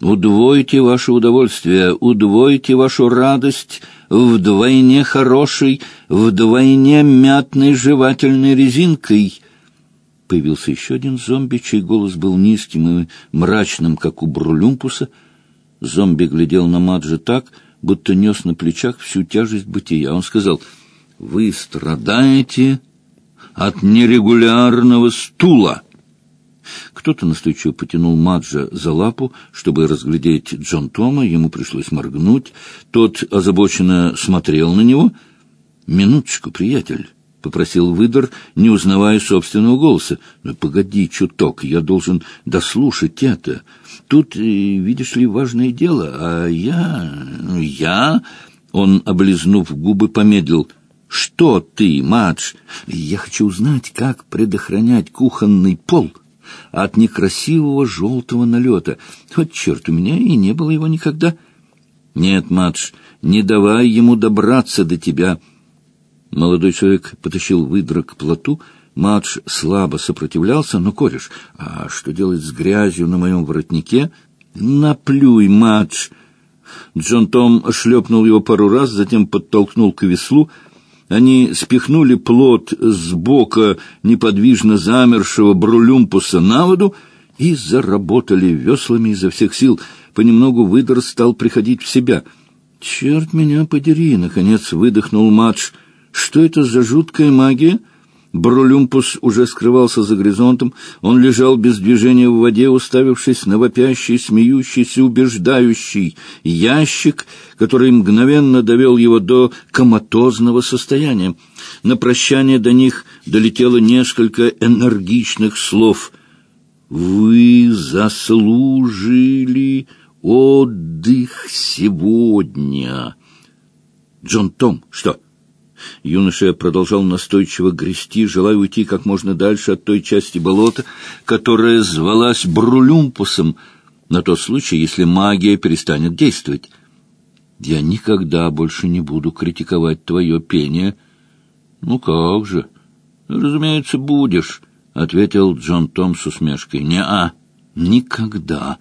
Удвойте ваше удовольствие, удвойте вашу радость вдвойне хорошей, вдвойне мятной жевательной резинкой. Появился еще один зомби, чей голос был низким и мрачным, как у Брулюмпуса. Зомби глядел на Маджи так, будто нес на плечах всю тяжесть бытия. Он сказал, «Вы страдаете от нерегулярного стула». Кто-то настойчиво потянул Маджа за лапу, чтобы разглядеть Джон Тома. Ему пришлось моргнуть. Тот озабоченно смотрел на него. «Минуточку, приятель», — попросил выдор, не узнавая собственного голоса. «Ну, погоди чуток, я должен дослушать это. Тут, э, видишь ли, важное дело, а я... я...» Он, облизнув губы, помедлил. «Что ты, Мадж? Я хочу узнать, как предохранять кухонный пол» от некрасивого желтого налета. Вот черт, у меня и не было его никогда. Нет, Мадж, не давай ему добраться до тебя. Молодой человек потащил выдра к плоту. Мадж слабо сопротивлялся, но, кореш, а что делать с грязью на моем воротнике? Наплюй, Мадж! Джон Том шлепнул его пару раз, затем подтолкнул к веслу — они спихнули плот с бока неподвижно замершего брулюмпуса на воду и заработали веслами изо всех сил. Понемногу выдор стал приходить в себя. «Черт меня подери!» — наконец выдохнул Мадж. «Что это за жуткая магия?» Бролюмпус уже скрывался за горизонтом. Он лежал без движения в воде, уставившись на вопящий, смеющийся, убеждающий ящик, который мгновенно довел его до коматозного состояния. На прощание до них долетело несколько энергичных слов. «Вы заслужили отдых сегодня». «Джон Том, что?» Юноша продолжал настойчиво грести, желая уйти как можно дальше от той части болота, которая звалась Брулюмпусом, на тот случай, если магия перестанет действовать. «Я никогда больше не буду критиковать твое пение». «Ну как же?» «Разумеется, будешь», — ответил Джон Том с усмешкой. «Не-а». Никогда.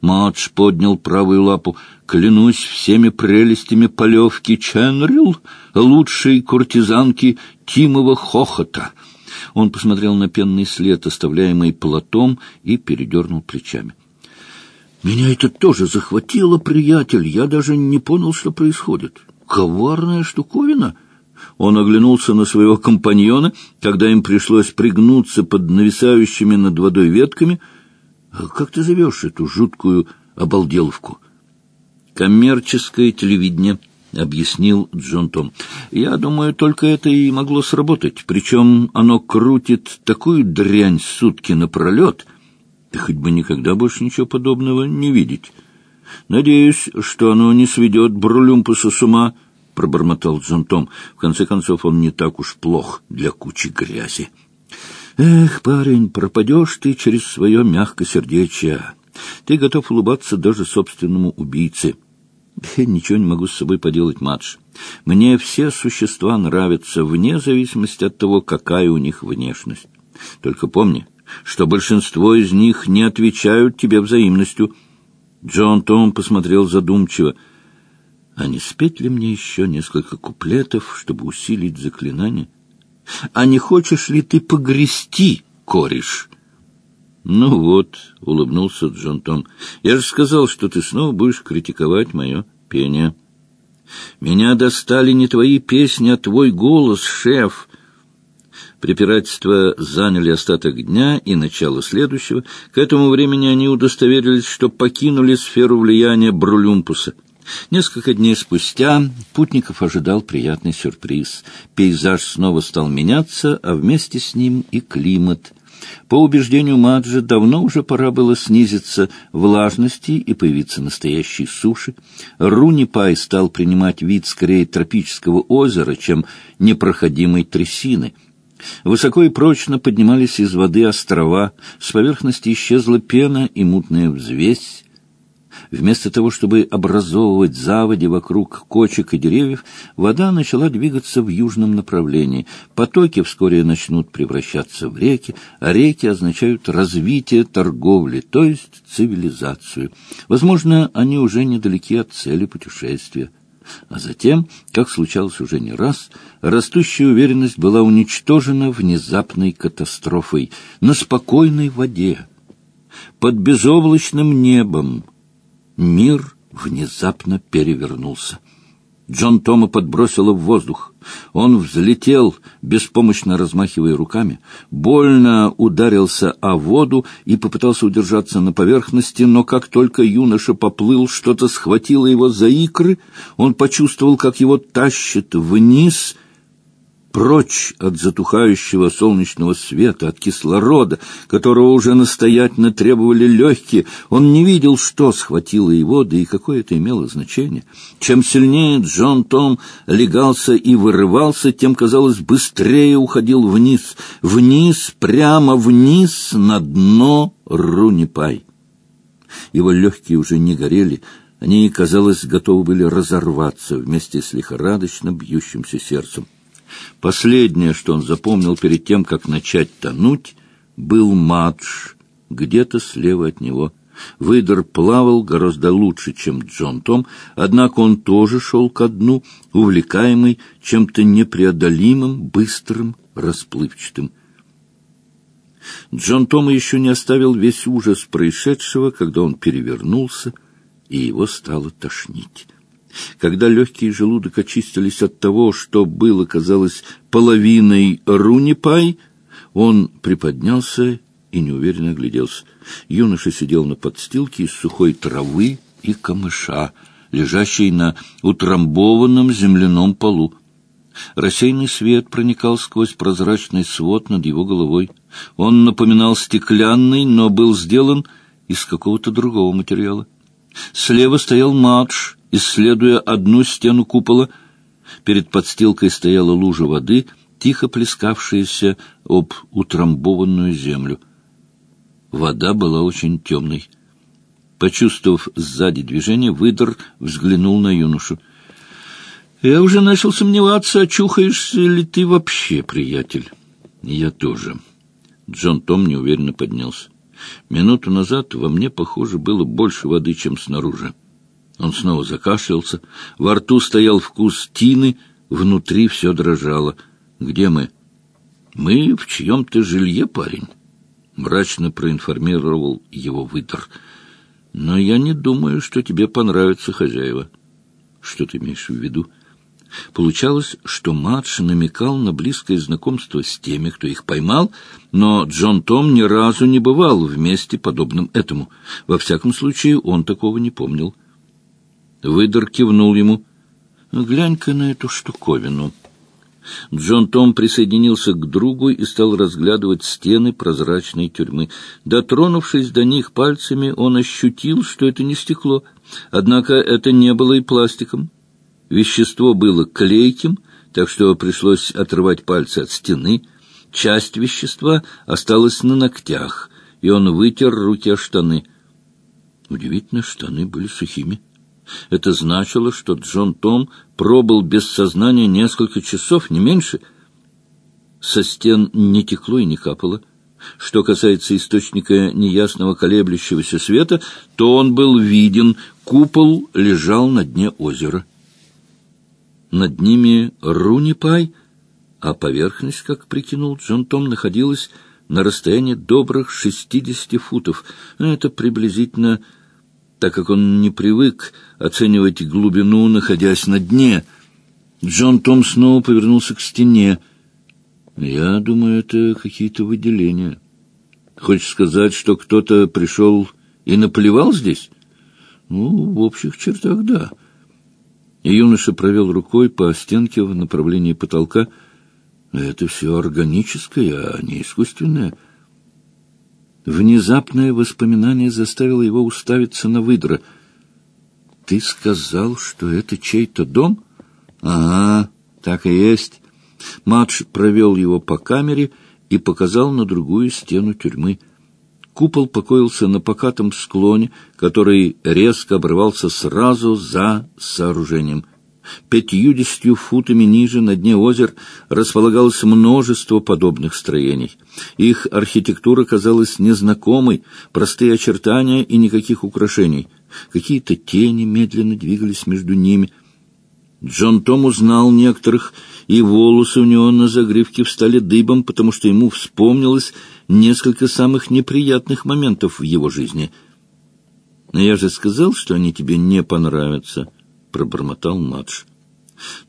Мадж поднял правую лапу. Клянусь всеми прелестями полевки Ченрил, лучшей куртизанки Тимова хохота. Он посмотрел на пенный след, оставляемый платом, и передернул плечами. Меня это тоже захватило, приятель. Я даже не понял, что происходит. Коварная штуковина. Он оглянулся на своего компаньона, когда им пришлось пригнуться под нависающими над водой ветками — как ты зовешь эту жуткую обалделовку? Коммерческое телевидение, — объяснил Джон Том. Я думаю, только это и могло сработать. Причем оно крутит такую дрянь сутки напролет, ты хоть бы никогда больше ничего подобного не видеть. Надеюсь, что оно не сведет Брулюмпуса с ума, — пробормотал Джон Том. В конце концов, он не так уж плох для кучи грязи. Эх, парень, пропадешь ты через свое мягкосердечие. Ты готов улыбаться даже собственному убийце. Ничего не могу с собой поделать, Мадж. Мне все существа нравятся, вне зависимости от того, какая у них внешность. Только помни, что большинство из них не отвечают тебе взаимностью. Джон Том посмотрел задумчиво. А не спеть ли мне еще несколько куплетов, чтобы усилить заклинание? — а не хочешь ли ты погрести, кореш? — Ну вот, — улыбнулся Джон Том, — я же сказал, что ты снова будешь критиковать мое пение. — Меня достали не твои песни, а твой голос, шеф. Препирательства заняли остаток дня и начало следующего. К этому времени они удостоверились, что покинули сферу влияния Брулюмпуса — Несколько дней спустя путников ожидал приятный сюрприз. Пейзаж снова стал меняться, а вместе с ним и климат. По убеждению Маджи, давно уже пора было снизиться влажности и появиться настоящей суши. Руни-Пай стал принимать вид скорее тропического озера, чем непроходимой трясины. Высоко и прочно поднимались из воды острова, с поверхности исчезла пена и мутная взвесь, Вместо того, чтобы образовывать заводи вокруг кочек и деревьев, вода начала двигаться в южном направлении. Потоки вскоре начнут превращаться в реки, а реки означают развитие торговли, то есть цивилизацию. Возможно, они уже недалеки от цели путешествия. А затем, как случалось уже не раз, растущая уверенность была уничтожена внезапной катастрофой на спокойной воде. Под безоблачным небом мир внезапно перевернулся. Джон Тома подбросило в воздух. Он взлетел, беспомощно размахивая руками, больно ударился о воду и попытался удержаться на поверхности, но как только юноша поплыл, что-то схватило его за икры, он почувствовал, как его тащит вниз — прочь от затухающего солнечного света, от кислорода, которого уже настоятельно требовали легкие. Он не видел, что схватило его, да и какое это имело значение. Чем сильнее Джон Том легался и вырывался, тем, казалось, быстрее уходил вниз, вниз, прямо вниз, на дно Рунипай. Его легкие уже не горели, они, казалось, готовы были разорваться вместе с лихорадочно бьющимся сердцем. Последнее, что он запомнил перед тем, как начать тонуть, был матч где-то слева от него. Выдор плавал гораздо лучше, чем Джон Том, однако он тоже шел ко дну, увлекаемый чем-то непреодолимым, быстрым, расплывчатым. Джон Тома еще не оставил весь ужас происшедшего, когда он перевернулся, и его стало тошнить. Когда легкий желудок очистились от того, что было, казалось, половиной рунипай, он приподнялся и неуверенно огляделся. Юноша сидел на подстилке из сухой травы и камыша, лежащей на утрамбованном земляном полу. Рассеянный свет проникал сквозь прозрачный свод над его головой. Он напоминал стеклянный, но был сделан из какого-то другого материала. Слева стоял матш, исследуя одну стену купола. Перед подстилкой стояла лужа воды, тихо плескавшаяся об утрамбованную землю. Вода была очень темной. Почувствовав сзади движение, выдор взглянул на юношу. — Я уже начал сомневаться, очухаешься ли ты вообще, приятель. — Я тоже. Джон Том неуверенно поднялся. Минуту назад во мне, похоже, было больше воды, чем снаружи. Он снова закашлялся. Во рту стоял вкус тины, внутри все дрожало. «Где мы?» «Мы в чьем-то жилье, парень», — мрачно проинформировал его выдор. «Но я не думаю, что тебе понравятся хозяева». «Что ты имеешь в виду?» Получалось, что Мадж намекал на близкое знакомство с теми, кто их поймал, но Джон Том ни разу не бывал вместе подобным этому. Во всяком случае, он такого не помнил. Выдор кивнул ему. «Глянь-ка на эту штуковину». Джон Том присоединился к другу и стал разглядывать стены прозрачной тюрьмы. Дотронувшись до них пальцами, он ощутил, что это не стекло. Однако это не было и пластиком. Вещество было клейким, так что пришлось отрывать пальцы от стены. Часть вещества осталась на ногтях, и он вытер руки о штаны. Удивительно, штаны были сухими. Это значило, что Джон Том пробыл без сознания несколько часов, не меньше. Со стен не текло и не капало. Что касается источника неясного колеблющегося света, то он был виден, купол лежал на дне озера. Над ними Рунипай, а поверхность, как прикинул Джон Том, находилась на расстоянии добрых шестидесяти футов. Это приблизительно так как он не привык оценивать глубину, находясь на дне. Джон Том снова повернулся к стене. «Я думаю, это какие-то выделения. Хочешь сказать, что кто-то пришел и наплевал здесь?» «Ну, в общих чертах, да». И юноша провел рукой по стенке в направлении потолка. «Это все органическое, а не искусственное». Внезапное воспоминание заставило его уставиться на выдра. «Ты сказал, что это чей-то дом?» «Ага, так и есть». Матш провел его по камере и показал на другую стену тюрьмы. Купол покоился на покатом склоне, который резко обрывался сразу за сооружением. Пятьюдесятью футами ниже, на дне озер, располагалось множество подобных строений. Их архитектура казалась незнакомой, простые очертания и никаких украшений. Какие-то тени медленно двигались между ними. Джон Том узнал некоторых, и волосы у него на загривке встали дыбом, потому что ему вспомнилось несколько самых неприятных моментов в его жизни. «Но я же сказал, что они тебе не понравятся», — пробормотал Мадж.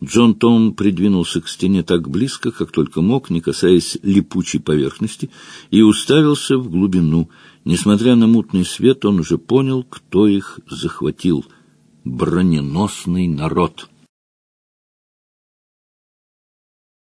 Джон Том придвинулся к стене так близко, как только мог, не касаясь липучей поверхности, и уставился в глубину. Несмотря на мутный свет, он уже понял, кто их захватил. Броненосный народ.